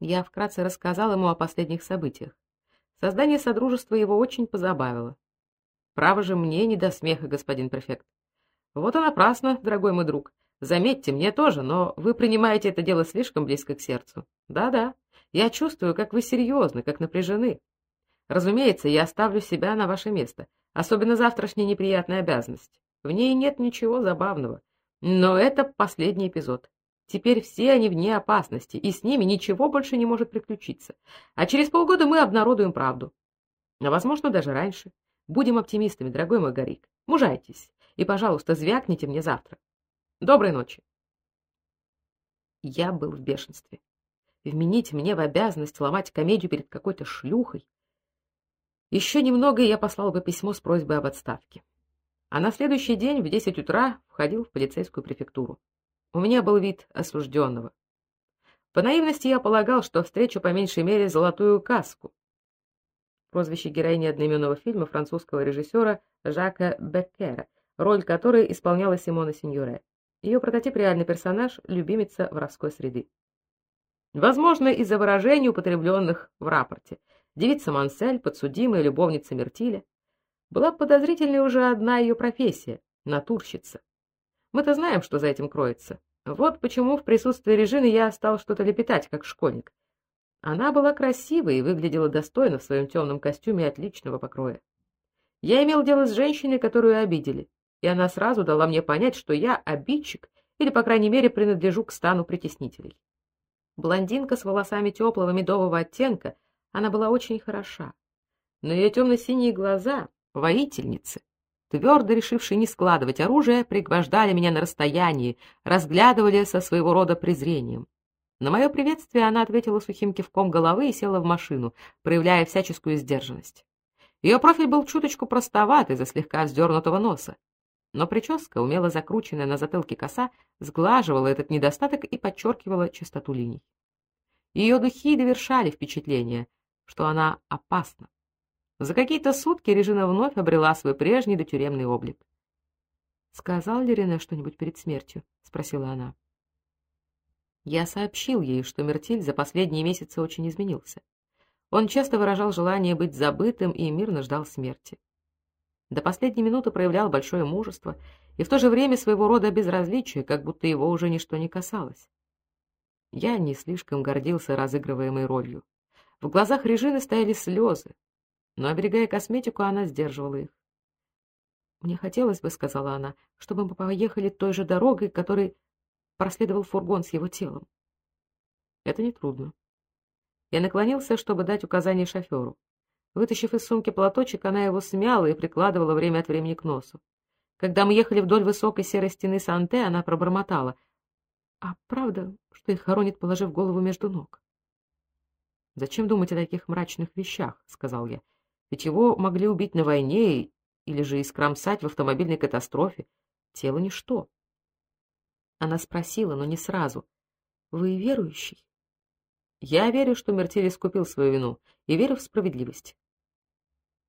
Я вкратце рассказал ему о последних событиях. Создание содружества его очень позабавило. Право же мне не до смеха, господин префект. Вот и напрасно, дорогой мой друг. Заметьте, мне тоже, но вы принимаете это дело слишком близко к сердцу. Да-да, я чувствую, как вы серьезны, как напряжены. Разумеется, я оставлю себя на ваше место, особенно завтрашняя неприятная обязанность. В ней нет ничего забавного. Но это последний эпизод. Теперь все они вне опасности, и с ними ничего больше не может приключиться. А через полгода мы обнародуем правду. А возможно, даже раньше. Будем оптимистами, дорогой мой Горик. Мужайтесь. И, пожалуйста, звякните мне завтра. Доброй ночи. Я был в бешенстве. Вменить мне в обязанность ломать комедию перед какой-то шлюхой. Еще немного, и я послал бы письмо с просьбой об отставке. А на следующий день в десять утра входил в полицейскую префектуру. У меня был вид осужденного. По наивности я полагал, что встречу по меньшей мере золотую каску. Прозвище героини одноименного фильма французского режиссера Жака Беккера, роль которой исполняла Симона Синьоре. Ее прототип реальный персонаж, любимица воровской среды. Возможно, из-за выражений, употребленных в рапорте. Девица Мансель, подсудимая любовница Мертиля. Была подозрительной уже одна ее профессия — натурщица. Мы-то знаем, что за этим кроется. Вот почему в присутствии Режины я стал что-то лепетать, как школьник. Она была красивой и выглядела достойно в своем темном костюме отличного покроя. Я имел дело с женщиной, которую обидели, и она сразу дала мне понять, что я обидчик или, по крайней мере, принадлежу к стану притеснителей. Блондинка с волосами теплого медового оттенка, она была очень хороша. Но ее темно-синие глаза, воительницы, твердо решившие не складывать оружие, пригвождали меня на расстоянии, разглядывали со своего рода презрением. На мое приветствие она ответила сухим кивком головы и села в машину, проявляя всяческую сдержанность. Ее профиль был чуточку простоват из-за слегка вздернутого носа, но прическа, умело закрученная на затылке коса, сглаживала этот недостаток и подчеркивала чистоту линий. Ее духи довершали впечатление, что она опасна. За какие-то сутки Режина вновь обрела свой прежний дотюремный облик. «Сказал ли Рене что-нибудь перед смертью?» — спросила она. Я сообщил ей, что Мертиль за последние месяцы очень изменился. Он часто выражал желание быть забытым и мирно ждал смерти. До последней минуты проявлял большое мужество и в то же время своего рода безразличие, как будто его уже ничто не касалось. Я не слишком гордился разыгрываемой ролью. В глазах Режины стояли слезы, но, оберегая косметику, она сдерживала их. «Мне хотелось бы, — сказала она, — чтобы мы поехали той же дорогой, которой проследовал фургон с его телом. Это нетрудно. Я наклонился, чтобы дать указание шоферу. Вытащив из сумки платочек, она его смяла и прикладывала время от времени к носу. Когда мы ехали вдоль высокой серой стены Санте, она пробормотала. — А правда, что их хоронит, положив голову между ног? — Зачем думать о таких мрачных вещах? — сказал я. Ведь его могли убить на войне или же искромсать в автомобильной катастрофе. Тело ничто. Она спросила, но не сразу. «Вы верующий?» «Я верю, что Мертель искупил свою вину, и верю в справедливость».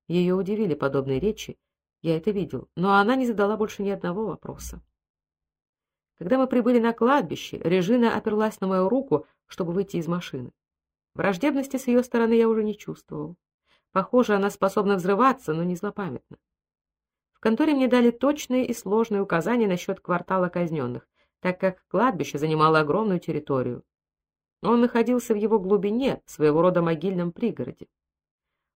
Ее удивили подобные речи, я это видел, но она не задала больше ни одного вопроса. Когда мы прибыли на кладбище, Режина оперлась на мою руку, чтобы выйти из машины. Враждебности с ее стороны я уже не чувствовал. Похоже, она способна взрываться, но не злопамятна. В конторе мне дали точные и сложные указания насчет квартала казненных, так как кладбище занимало огромную территорию. Он находился в его глубине, своего рода могильном пригороде.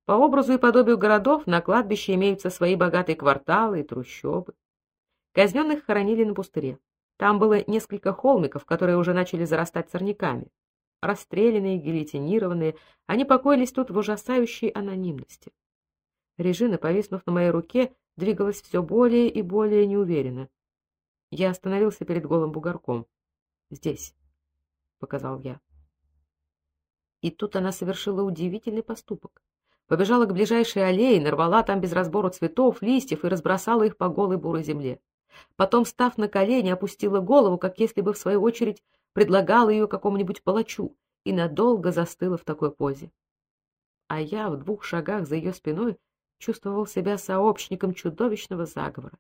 По образу и подобию городов на кладбище имеются свои богатые кварталы и трущобы. Казненных хоронили на пустыре. Там было несколько холмиков, которые уже начали зарастать сорняками. Расстрелянные, гильотинированные, они покоились тут в ужасающей анонимности. Режина, повиснув на моей руке, двигалась все более и более неуверенно. Я остановился перед голым бугорком. «Здесь», — показал я. И тут она совершила удивительный поступок. Побежала к ближайшей аллее, нарвала там без разбору цветов, листьев и разбросала их по голой бурой земле. Потом, став на колени, опустила голову, как если бы, в свою очередь, предлагала ее какому-нибудь палачу и надолго застыла в такой позе. А я в двух шагах за ее спиной чувствовал себя сообщником чудовищного заговора.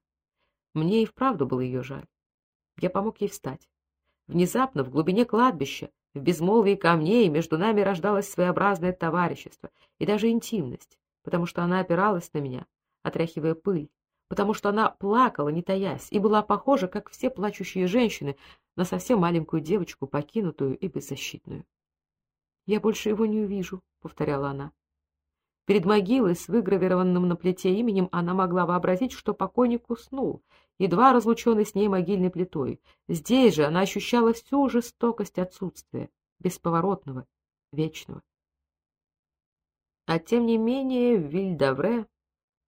Мне и вправду было ее жаль. Я помог ей встать. Внезапно в глубине кладбища В безмолвии камней между нами рождалось своеобразное товарищество и даже интимность, потому что она опиралась на меня, отряхивая пыль, потому что она плакала, не таясь, и была похожа, как все плачущие женщины, на совсем маленькую девочку, покинутую и беззащитную. «Я больше его не увижу», — повторяла она. Перед могилой с выгравированным на плите именем она могла вообразить, что покойник уснул, едва разлученный с ней могильной плитой. Здесь же она ощущала всю жестокость отсутствия, бесповоротного, вечного. А тем не менее в Вильдавре...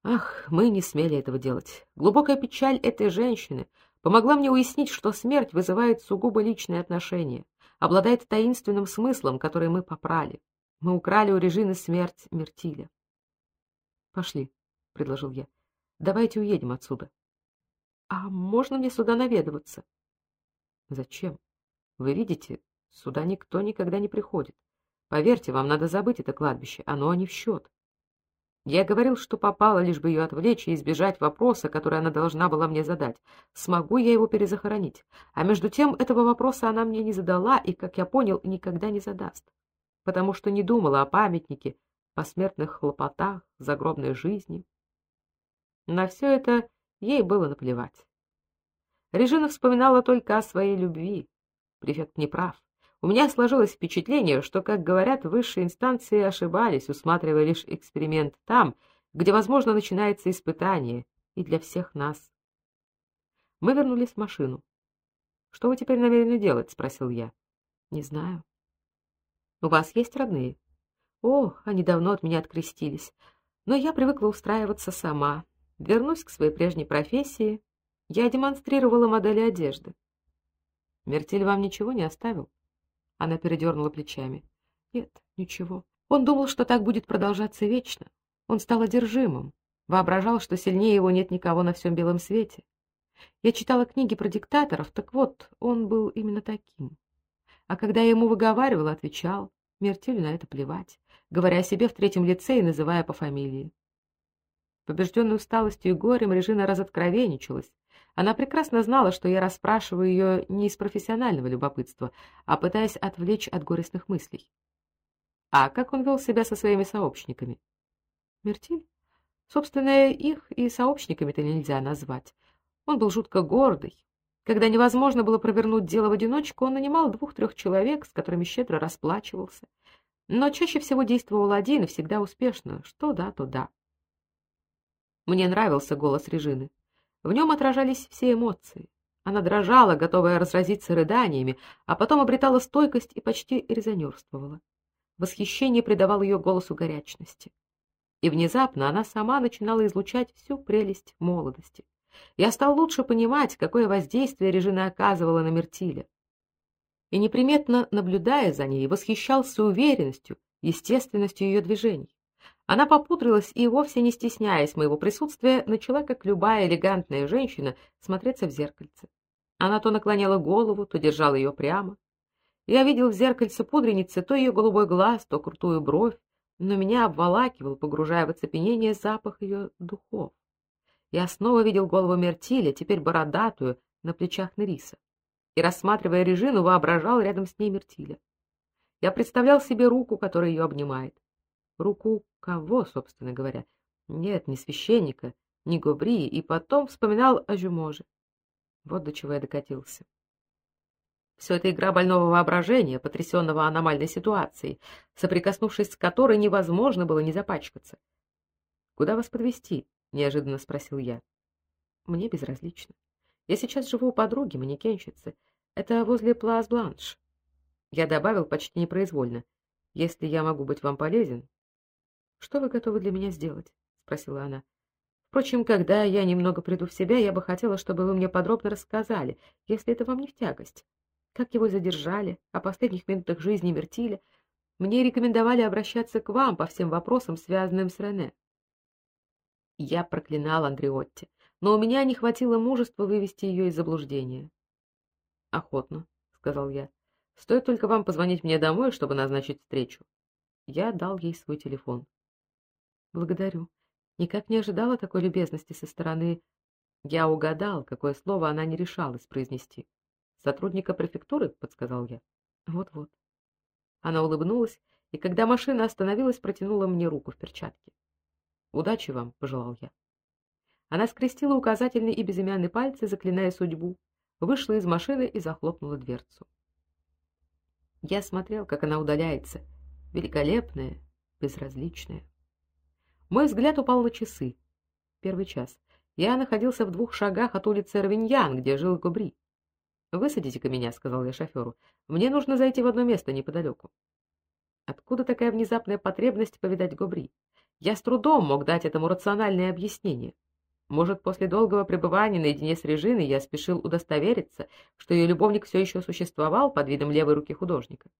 Ах, мы не смели этого делать. Глубокая печаль этой женщины помогла мне уяснить, что смерть вызывает сугубо личные отношения, обладает таинственным смыслом, который мы попрали. Мы украли у Режины смерть Мертиля. Пошли, предложил я. Давайте уедем отсюда. А можно мне сюда наведываться? Зачем? Вы видите, сюда никто никогда не приходит. Поверьте, вам надо забыть это кладбище, оно не в счет. Я говорил, что попало, лишь бы ее отвлечь и избежать вопроса, который она должна была мне задать. Смогу я его перезахоронить? А между тем этого вопроса она мне не задала и, как я понял, никогда не задаст потому что не думала о памятнике, посмертных хлопотах, загробной жизни. На все это ей было наплевать. Режина вспоминала только о своей любви. Префект не прав. У меня сложилось впечатление, что, как говорят, высшие инстанции ошибались, усматривая лишь эксперимент там, где, возможно, начинается испытание, и для всех нас. Мы вернулись в машину. «Что вы теперь намерены делать?» — спросил я. «Не знаю. У вас есть родные? О, они давно от меня открестились. Но я привыкла устраиваться сама. Вернусь к своей прежней профессии. Я демонстрировала модели одежды. Мертель вам ничего не оставил? Она передернула плечами. Нет, ничего. Он думал, что так будет продолжаться вечно. Он стал одержимым. Воображал, что сильнее его нет никого на всем белом свете. Я читала книги про диктаторов, так вот, он был именно таким. А когда я ему выговаривала, отвечал. Мертелю на это плевать, говоря о себе в третьем лице и называя по фамилии. Побежденной усталостью и горем, Режина разоткровенничалась. Она прекрасно знала, что я расспрашиваю ее не из профессионального любопытства, а пытаясь отвлечь от горестных мыслей. А как он вел себя со своими сообщниками? Мертиль? Собственно, их и сообщниками-то нельзя назвать. Он был жутко гордый, когда невозможно было провернуть дело в одиночку, он нанимал двух-трех человек, с которыми щедро расплачивался. Но чаще всего действовал один и всегда успешно. Что да, то да. Мне нравился голос Режины. В нем отражались все эмоции. Она дрожала, готовая разразиться рыданиями, а потом обретала стойкость и почти резонерствовала. Восхищение придавало ее голосу горячности. И внезапно она сама начинала излучать всю прелесть молодости. Я стал лучше понимать, какое воздействие Режина оказывала на Мертиля. И неприметно наблюдая за ней, восхищался уверенностью, естественностью ее движений. Она попудрилась и вовсе не стесняясь моего присутствия, начала, как любая элегантная женщина, смотреться в зеркальце. Она то наклоняла голову, то держала ее прямо. Я видел в зеркальце пудреницы то ее голубой глаз, то крутую бровь, но меня обволакивал, погружая в оцепенение запах ее духов. Я снова видел голову Мертиля, теперь бородатую, на плечах Нериса. И, рассматривая Режину, воображал рядом с ней Мертиля. Я представлял себе руку, которая ее обнимает. Руку кого, собственно говоря? Нет, не священника, не Гобри, и потом вспоминал о Жюможе. Вот до чего я докатился. Все это игра больного воображения, потрясенного аномальной ситуацией, соприкоснувшись с которой невозможно было не запачкаться. Куда вас подвести? неожиданно спросил я. Мне безразлично. Я сейчас живу у подруги, манекенщицы. Это возле Плас-Бланш. Я добавил почти непроизвольно: "Если я могу быть вам полезен". "Что вы готовы для меня сделать?" спросила она. Впрочем, когда я немного приду в себя, я бы хотела, чтобы вы мне подробно рассказали, если это вам не в тягость. Как его задержали, о последних минутах жизни Мертиля. Мне рекомендовали обращаться к вам по всем вопросам, связанным с Рене. Я проклинал Андреотти, но у меня не хватило мужества вывести ее из заблуждения. Охотно, сказал я. Стоит только вам позвонить мне домой, чтобы назначить встречу. Я дал ей свой телефон. Благодарю. Никак не ожидала такой любезности со стороны. Я угадал, какое слово она не решалась произнести. Сотрудника префектуры, подсказал я. Вот-вот. Она улыбнулась, и когда машина остановилась, протянула мне руку в перчатке. "Удачи вам", пожелал я. Она скрестила указательный и безымянный пальцы, заклиная судьбу, вышла из машины и захлопнула дверцу. Я смотрел, как она удаляется, великолепная, безразличная. Мой взгляд упал на часы. Первый час. Я находился в двух шагах от улицы Равиньян, где жил Гобри. «Высадите-ка меня», — сказал я шоферу. «Мне нужно зайти в одно место неподалеку». Откуда такая внезапная потребность повидать Гобри? Я с трудом мог дать этому рациональное объяснение. Может, после долгого пребывания наедине с Режиной я спешил удостовериться, что ее любовник все еще существовал под видом левой руки художника.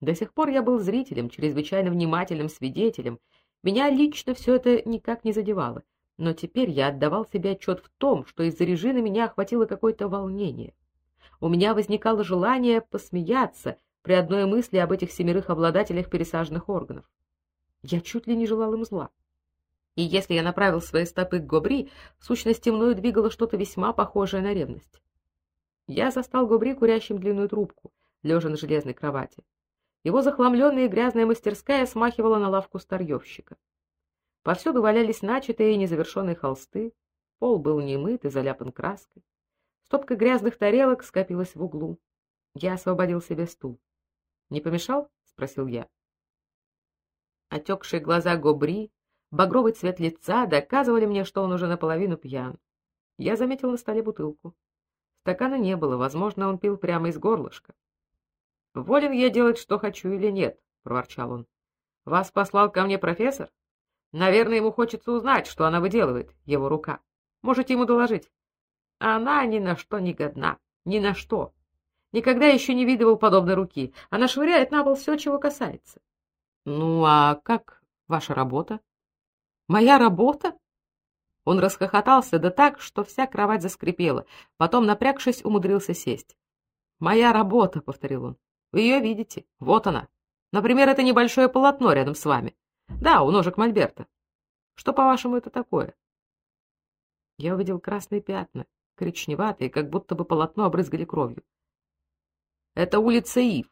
До сих пор я был зрителем, чрезвычайно внимательным свидетелем. Меня лично все это никак не задевало, но теперь я отдавал себе отчет в том, что из-за Режины меня охватило какое-то волнение. У меня возникало желание посмеяться при одной мысли об этих семерых обладателях пересаженных органов. Я чуть ли не желал им зла. И если я направил свои стопы к Гобри, в сущности мною двигало что-то весьма похожее на ревность. Я застал Гобри курящим длинную трубку, лежа на железной кровати. Его захламленная и грязная мастерская смахивала на лавку старьевщика. Повсюду валялись начатые и незавершенные холсты, пол был немыт и заляпан краской. Стопка грязных тарелок скопилась в углу. Я освободил себе стул. «Не помешал?» — спросил я. Отекшие глаза Гобри Багровый цвет лица доказывали мне, что он уже наполовину пьян. Я заметил на столе бутылку. Стакана не было, возможно, он пил прямо из горлышка. «Волен я делать, что хочу или нет?» — проворчал он. «Вас послал ко мне профессор? Наверное, ему хочется узнать, что она выделывает, его рука. Можете ему доложить. Она ни на что не годна, ни на что. Никогда еще не видывал подобной руки. Она швыряет на пол все, чего касается». «Ну, а как ваша работа?» Моя работа? Он расхохотался да так, что вся кровать заскрипела. Потом, напрягшись, умудрился сесть. Моя работа, повторил он. Вы ее видите? Вот она. Например, это небольшое полотно рядом с вами. Да, у ножек Мольберта. Что, по-вашему, это такое? Я увидел красные пятна, коричневатые, как будто бы полотно обрызгали кровью. Это улица Ив,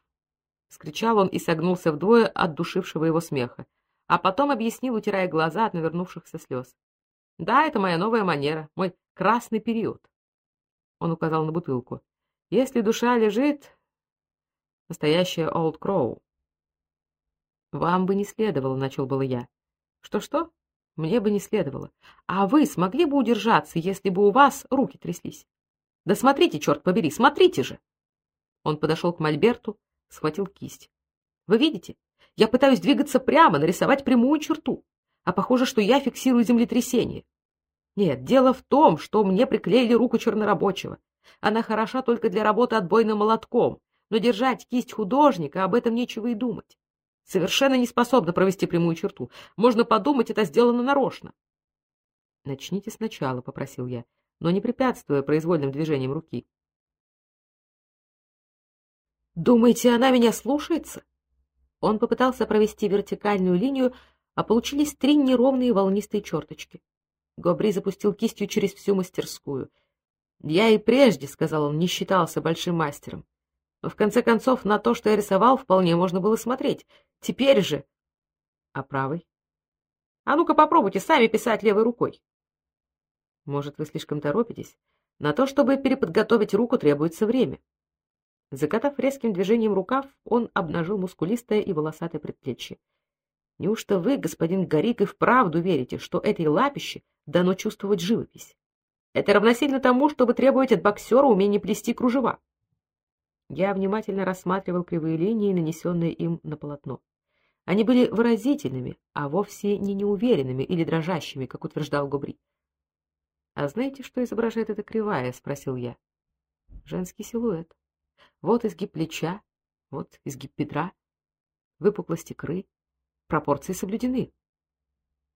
скричал он и согнулся вдвое от душившего его смеха а потом объяснил, утирая глаза от навернувшихся слез. Да, это моя новая манера, мой красный период. Он указал на бутылку. Если душа лежит, настоящая Old Crow. Вам бы не следовало, начал было я. Что-что? Мне бы не следовало. А вы смогли бы удержаться, если бы у вас руки тряслись? Да смотрите, черт побери, смотрите же. Он подошел к мольберту, схватил кисть. Вы видите? Я пытаюсь двигаться прямо, нарисовать прямую черту, а похоже, что я фиксирую землетрясение. Нет, дело в том, что мне приклеили руку чернорабочего. Она хороша только для работы отбойным молотком, но держать кисть художника об этом нечего и думать. Совершенно не способна провести прямую черту. Можно подумать, это сделано нарочно. Начните сначала, попросил я, но не препятствуя произвольным движениям руки. Думаете, она меня слушается? Он попытался провести вертикальную линию, а получились три неровные волнистые черточки. Гобри запустил кистью через всю мастерскую. Я и прежде, сказал он, не считался большим мастером. В конце концов на то, что я рисовал, вполне можно было смотреть. Теперь же А правой? А ну-ка попробуйте сами писать левой рукой. Может, вы слишком торопитесь? На то, чтобы переподготовить руку, требуется время. Закатав резким движением рукав, он обнажил мускулистое и волосатое предплечье. Неужто вы, господин Горик, и вправду верите, что этой лапище дано чувствовать живопись? Это равносильно тому, чтобы требовать от боксера умения плести кружева. Я внимательно рассматривал кривые линии, нанесенные им на полотно. Они были выразительными, а вовсе не неуверенными или дрожащими, как утверждал Гобри. А знаете, что изображает эта кривая, спросил я. Женский силуэт. Вот изгиб плеча, вот изгиб бедра, выпуклость икры, пропорции соблюдены.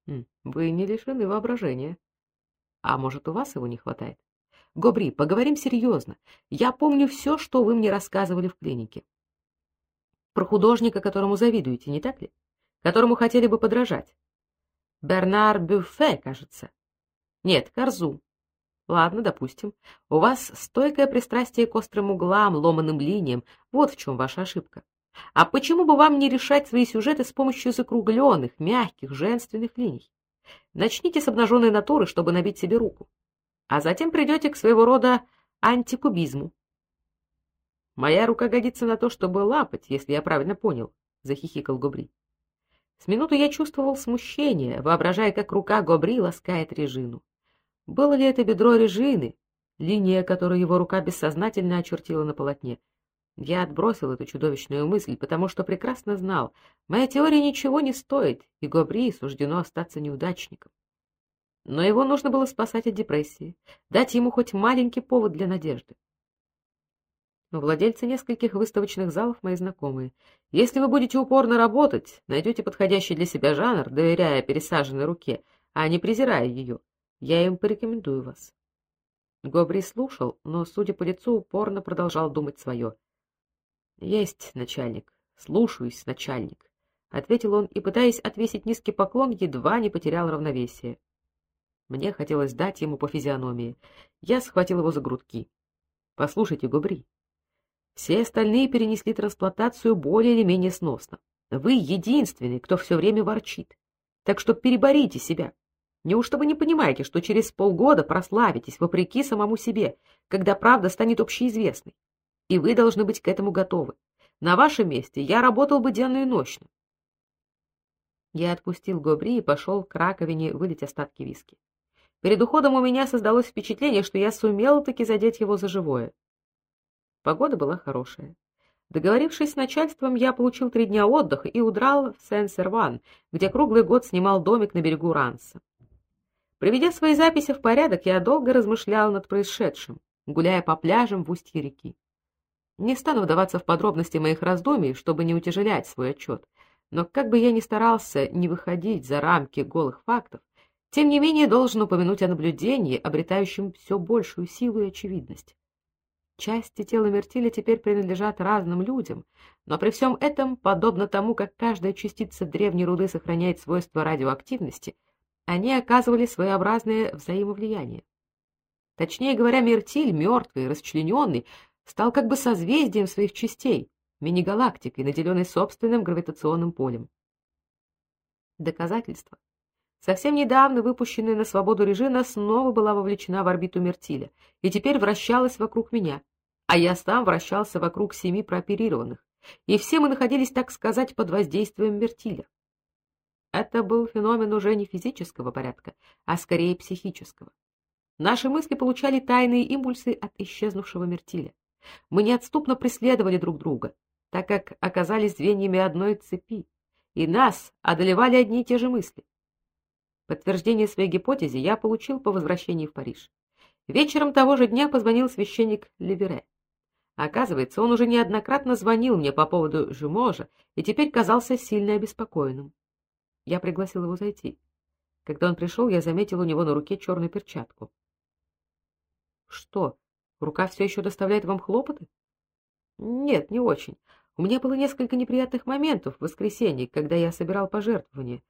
Хм, вы не лишены воображения. А может, у вас его не хватает? Гобри, поговорим серьезно. Я помню все, что вы мне рассказывали в клинике. Про художника, которому завидуете, не так ли? Которому хотели бы подражать. Бернар Бюффе, кажется. Нет, Корзу. Ладно, допустим. У вас стойкое пристрастие к острым углам, ломаным линиям. Вот в чем ваша ошибка. А почему бы вам не решать свои сюжеты с помощью закругленных, мягких, женственных линий? Начните с обнаженной натуры, чтобы набить себе руку. А затем придете к своего рода антикубизму. Моя рука годится на то, чтобы лапать, если я правильно понял, захихикал Гобри. С минуту я чувствовал смущение, воображая, как рука Гобри ласкает Режину. Было ли это бедро Режины, линия, которую его рука бессознательно очертила на полотне? Я отбросил эту чудовищную мысль, потому что прекрасно знал, моя теория ничего не стоит, и Гобри суждено остаться неудачником. Но его нужно было спасать от депрессии, дать ему хоть маленький повод для надежды. Владельцы нескольких выставочных залов мои знакомые. Если вы будете упорно работать, найдете подходящий для себя жанр, доверяя пересаженной руке, а не презирая ее, я им порекомендую вас. Гобри слушал, но, судя по лицу, упорно продолжал думать свое. — Есть, начальник. Слушаюсь, начальник, — ответил он и, пытаясь отвесить низкий поклон, едва не потерял равновесие. Мне хотелось дать ему по физиономии. Я схватил его за грудки. — Послушайте, Гобри, все остальные перенесли трансплантацию более или менее сносно. Вы единственный, кто все время ворчит. Так что переборите себя. Неужто вы не понимаете, что через полгода прославитесь вопреки самому себе, когда правда станет общеизвестной? И вы должны быть к этому готовы. На вашем месте я работал бы денно и ночно. Я отпустил Гобри и пошел к раковине вылить остатки виски. Перед уходом у меня создалось впечатление, что я сумел таки задеть его за живое. Погода была хорошая. Договорившись с начальством, я получил три дня отдыха и удрал в Сен-Серван, где круглый год снимал домик на берегу Ранса. Приведя свои записи в порядок, я долго размышлял над происшедшим, гуляя по пляжам в устье реки. Не стану вдаваться в подробности моих раздумий, чтобы не утяжелять свой отчет, но как бы я ни старался не выходить за рамки голых фактов, тем не менее должен упомянуть о наблюдении, обретающем все большую силу и очевидность. Части тела Мертиля теперь принадлежат разным людям, но при всем этом, подобно тому, как каждая частица древней руды сохраняет свойства радиоактивности, они оказывали своеобразное взаимовлияние. Точнее говоря, Мертиль, мертвый, расчлененный, стал как бы созвездием своих частей, мини-галактикой, наделенной собственным гравитационным полем. Доказательство. Совсем недавно выпущенная на свободу Режина снова была вовлечена в орбиту Мертиля и теперь вращалась вокруг меня, а я сам вращался вокруг семи прооперированных, и все мы находились, так сказать, под воздействием Мертиля. Это был феномен уже не физического порядка, а скорее психического. Наши мысли получали тайные импульсы от исчезнувшего Мертиля. Мы неотступно преследовали друг друга, так как оказались звеньями одной цепи, и нас одолевали одни и те же мысли. Подтверждение своей гипотезе я получил по возвращении в Париж. Вечером того же дня позвонил священник Левере. Оказывается, он уже неоднократно звонил мне по поводу Жуможа и теперь казался сильно обеспокоенным. Я пригласил его зайти. Когда он пришел, я заметил у него на руке черную перчатку. — Что, рука все еще доставляет вам хлопоты? — Нет, не очень. У меня было несколько неприятных моментов в воскресенье, когда я собирал пожертвования.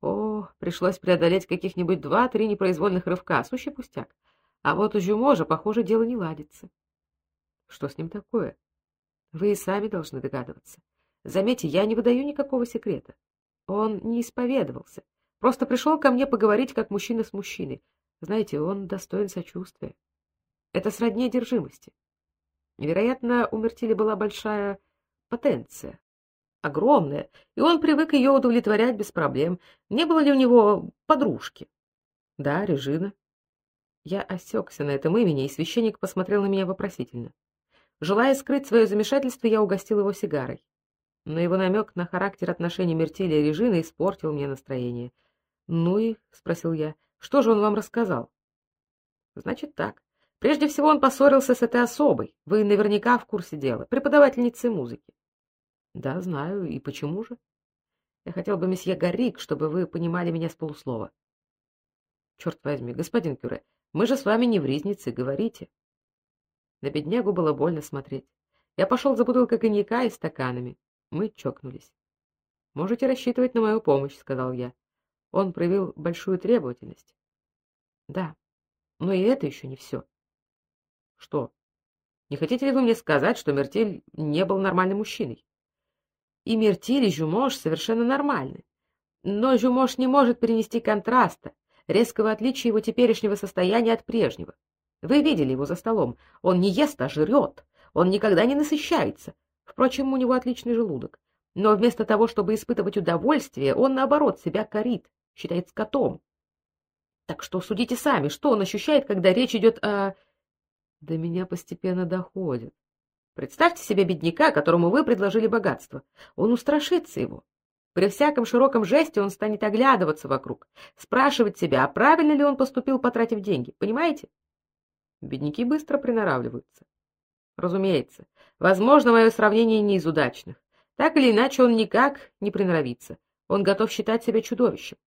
О, пришлось преодолеть каких-нибудь два-три непроизвольных рывка, сущий пустяк. А вот у Жюможа, похоже, дело не ладится. Что с ним такое? Вы и сами должны догадываться. Заметьте, я не выдаю никакого секрета. Он не исповедовался, просто пришел ко мне поговорить как мужчина с мужчиной. Знаете, он достоин сочувствия. Это сродни одержимости. Вероятно, у Мертили была большая потенция, огромная, и он привык ее удовлетворять без проблем. Не было ли у него подружки? Да, Режина. Я осекся на этом имени, и священник посмотрел на меня вопросительно. Желая скрыть свое замешательство, я угостил его сигарой. Но его намек на характер отношений Мертеля и Режины испортил мне настроение. «Ну и?» — спросил я. «Что же он вам рассказал?» «Значит так. Прежде всего он поссорился с этой особой. Вы наверняка в курсе дела. Преподавательницей музыки. Да, знаю. И почему же? Я хотел бы, месье Гаррик, чтобы вы понимали меня с полуслова. Черт возьми, господин Кюре, мы же с вами не в ризнице, говорите. На беднягу было больно смотреть. Я пошел за бутылкой коньяка и стаканами. Мы чокнулись. Можете рассчитывать на мою помощь, сказал я. Он проявил большую требовательность. Да, но и это еще не все. Что? Не хотите ли вы мне сказать, что Мертель не был нормальным мужчиной? И Мертиль, и Жюмош совершенно нормальны. Но Жюмош не может перенести контраста, резкого отличия его теперешнего состояния от прежнего. Вы видели его за столом. Он не ест, а жрет. Он никогда не насыщается. Впрочем, у него отличный желудок. Но вместо того, чтобы испытывать удовольствие, он, наоборот, себя корит, считает скотом. Так что судите сами, что он ощущает, когда речь идет о... До меня постепенно доходит. Представьте себе бедняка, которому вы предложили богатство. Он устрашится его. При всяком широком жесте он станет оглядываться вокруг, спрашивать себя, а правильно ли он поступил, потратив деньги. Понимаете? Бедняки быстро приноравливаются. Разумеется, возможно, мое сравнение не из удачных. Так или иначе, он никак не приноровится. Он готов считать себя чудовищем.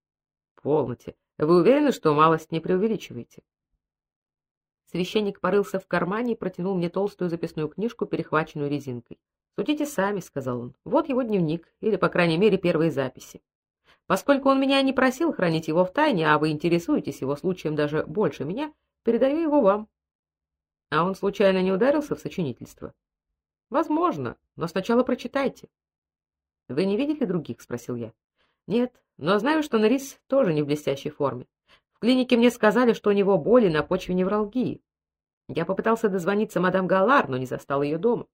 Полноте. Вы уверены, что малость не преувеличиваете? Священник порылся в кармане и протянул мне толстую записную книжку, перехваченную резинкой. «Судите сами», — сказал он. «Вот его дневник, или, по крайней мере, первые записи. Поскольку он меня не просил хранить его в тайне, а вы интересуетесь его случаем даже больше меня, передаю его вам». «А он случайно не ударился в сочинительство?» «Возможно, но сначала прочитайте». «Вы не видели других?» — спросил я. «Нет, но знаю, что Норис тоже не в блестящей форме клинике мне сказали, что у него боли на почве невралгии. Я попытался дозвониться мадам Галар, но не застал ее дома.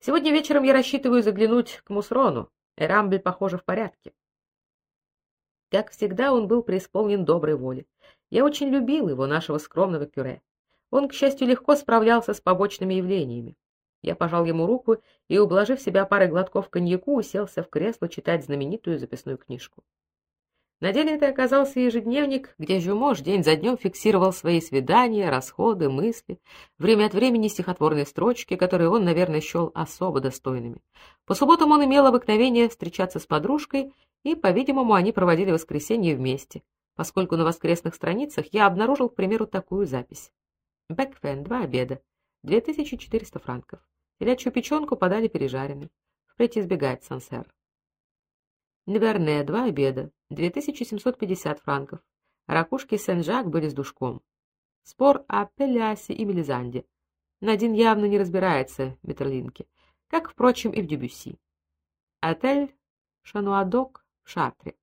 Сегодня вечером я рассчитываю заглянуть к Мусрону. Эрамбль, похоже, в порядке. Как всегда, он был преисполнен доброй воли. Я очень любил его, нашего скромного кюре. Он, к счастью, легко справлялся с побочными явлениями. Я пожал ему руку и, ублажив себя парой глотков коньяку, уселся в кресло читать знаменитую записную книжку. На деле это оказался ежедневник, где Жюмош день за днем фиксировал свои свидания, расходы, мысли, время от времени стихотворные строчки, которые он, наверное, счел особо достойными. По субботам он имел обыкновение встречаться с подружкой, и, по-видимому, они проводили воскресенье вместе, поскольку на воскресных страницах я обнаружил, к примеру, такую запись. Бэкфен, два обеда, 2400 франков. Телячью печенку подали пережаренной. Впредь избегать сансер. Неверне, два обеда, 2750 франков. Ракушки Сен-Жак были с душком. Спор о Пелясе и Мелизанде. Надин явно не разбирается в Метерлинке, как, впрочем, и в Дебюсси. Отель Шануадок в Шатре.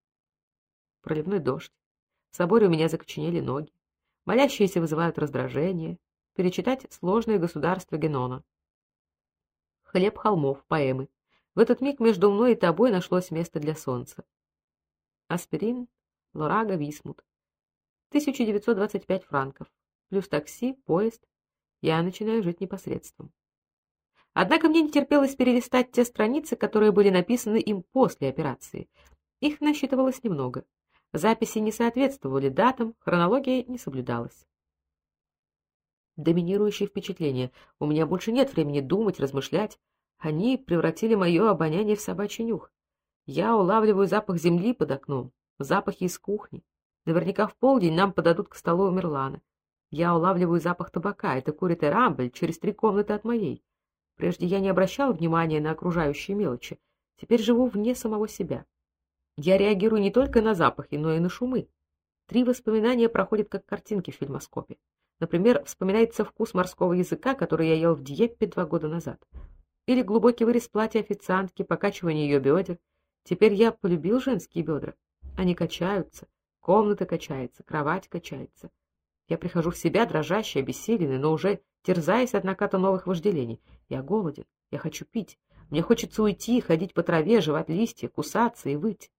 Проливной дождь. В соборе у меня закоченели ноги. Молящиеся вызывают раздражение. Перечитать сложные государства Генона. Хлеб холмов, поэмы. В этот миг между мной и тобой нашлось место для солнца. Аспирин, Лорага, Висмут. 1925 франков. Плюс такси, поезд. Я начинаю жить непосредством. Однако мне не терпелось перелистать те страницы, которые были написаны им после операции. Их насчитывалось немного. Записи не соответствовали датам, хронология не соблюдалась. Доминирующее впечатление. У меня больше нет времени думать, размышлять. Они превратили мое обоняние в собачий нюх. Я улавливаю запах земли под окном, запахи из кухни. Наверняка в полдень нам подадут к столу Мерлана. Я улавливаю запах табака, это курит Эрамбль через три комнаты от моей. Прежде я не обращал внимания на окружающие мелочи. Теперь живу вне самого себя. Я реагирую не только на запахи, но и на шумы. Три воспоминания проходят как картинки в фильмоскопе. Например, вспоминается вкус морского языка, который я ел в Диеппе два года назад или глубокий вырез платья официантки, покачивание ее бедер. Теперь я полюбил женские бедра. Они качаются, комната качается, кровать качается. Я прихожу в себя, дрожащий, обессиленный, но уже терзаясь от наката новых вожделений. Я голоден, я хочу пить. Мне хочется уйти, ходить по траве, жевать листья, кусаться и выть.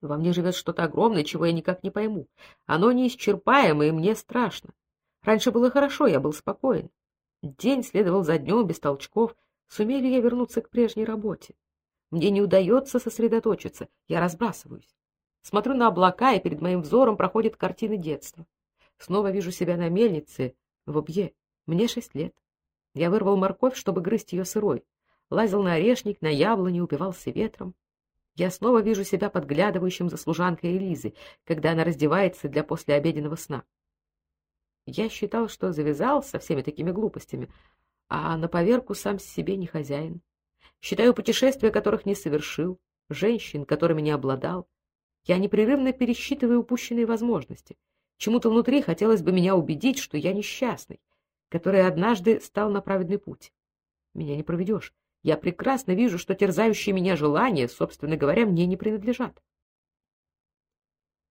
Во мне живет что-то огромное, чего я никак не пойму. Оно неисчерпаемо, и мне страшно. Раньше было хорошо, я был спокоен. День следовал за днем без толчков. Сумею ли я вернуться к прежней работе? Мне не удается сосредоточиться, я разбрасываюсь. Смотрю на облака, и перед моим взором проходят картины детства. Снова вижу себя на мельнице в Обье. Мне шесть лет. Я вырвал морковь, чтобы грызть ее сырой. Лазил на орешник, на яблони, упивался ветром. Я снова вижу себя подглядывающим за служанкой Элизы, когда она раздевается для послеобеденного сна. Я считал, что завязал со всеми такими глупостями, а на поверку сам себе не хозяин. Считаю путешествия, которых не совершил, женщин, которыми не обладал. Я непрерывно пересчитываю упущенные возможности. Чему-то внутри хотелось бы меня убедить, что я несчастный, который однажды стал на праведный путь. Меня не проведешь. Я прекрасно вижу, что терзающие меня желания, собственно говоря, мне не принадлежат.